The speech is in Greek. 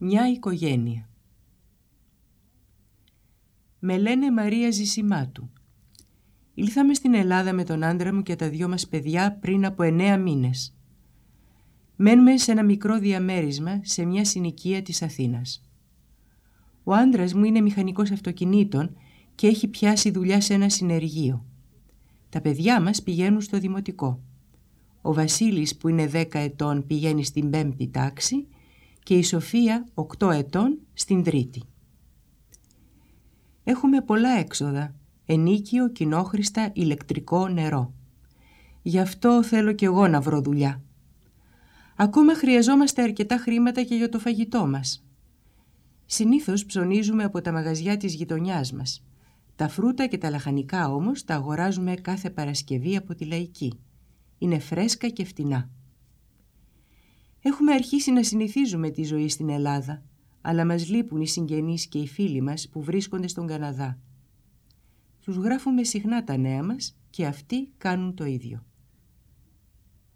Μια οικογένεια. Με λένε Μαρία Ζησιμάτου. Ήλθαμε στην Ελλάδα με τον άντρα μου και τα δυο μας παιδιά πριν από εννέα μήνες. Μένουμε σε ένα μικρό διαμέρισμα σε μια συνοικία της Αθήνας. Ο άντρας μου είναι μηχανικός αυτοκινήτων και έχει πιάσει δουλειά σε ένα συνεργείο. Τα παιδιά μας πηγαίνουν στο δημοτικό. Ο Βασίλης που είναι 10 ετών πηγαίνει στην πέμπτη τάξη και η Σοφία 8 ετών στην τρίτη. Έχουμε πολλά έξοδα, ενίκιο, κοινόχρηστα, ηλεκτρικό, νερό. Γι' αυτό θέλω κι εγώ να βρω δουλειά. Ακόμα χρειαζόμαστε αρκετά χρήματα και για το φαγητό μας. Συνήθως ψωνίζουμε από τα μαγαζιά της γειτονιάς μας. Τα φρούτα και τα λαχανικά όμως τα αγοράζουμε κάθε Παρασκευή από τη Λαϊκή. Είναι φρέσκα και φτηνά. Έχουμε αρχίσει να συνηθίζουμε τη ζωή στην Ελλάδα, αλλά μας λείπουν οι συγγενείς και οι φίλοι μας που βρίσκονται στον Καναδά. Τους γράφουμε συχνά τα νέα μας και αυτοί κάνουν το ίδιο.